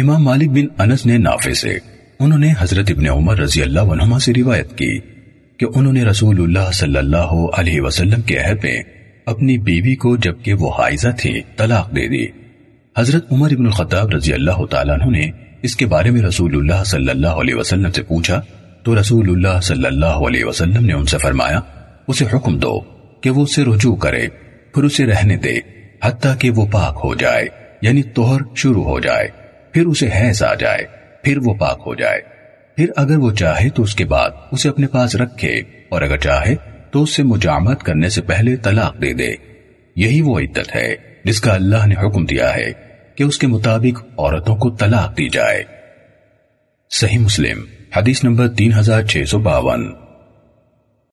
امام مالک بن انس نے نافع سے انہوں نے حضرت ابن عمر رضی اللہ عنہما سے روایت کی کہ انہوں نے رسول اللہ صلی اللہ علیہ وسلم کے عہد میں اپنی بیوی کو جبکہ وہ حائزہ تھی طلاق دے دی۔ حضرت عمر ابن الخطاب رضی اللہ تعالیٰ عنہ نے اس کے بارے میں رسول اللہ صلی اللہ علیہ وسلم سے پوچھا، تو رسول اللہ صلی اللہ علیہ وسلم نے ان سے فرمایا، اسے حکم دو کہ وہ اسے رجوع کرے، پھر اسے رہنے دے، حتیٰ کہ وہ پاک ہو جائے یعنی توہر شروع ہو جائے۔ پھر اسے حیض آ جائے، پھر وہ پاک ہو جائے۔ پھر اگر وہ چاہے تو اس کے بعد اسے اپنے پاس رکھے، اور اگر چاہے تو اس سے مجامت کرنے سے پہلے طلاق دے دے۔ یہی وہ عدت ہے جس کا اللہ نے حکم دیا ہے کہ اس کے مطابق عورتوں کو طلاق دی جائے۔ صحیح مسلم، حدیث نمبر تین ہزار چھ سو باون۔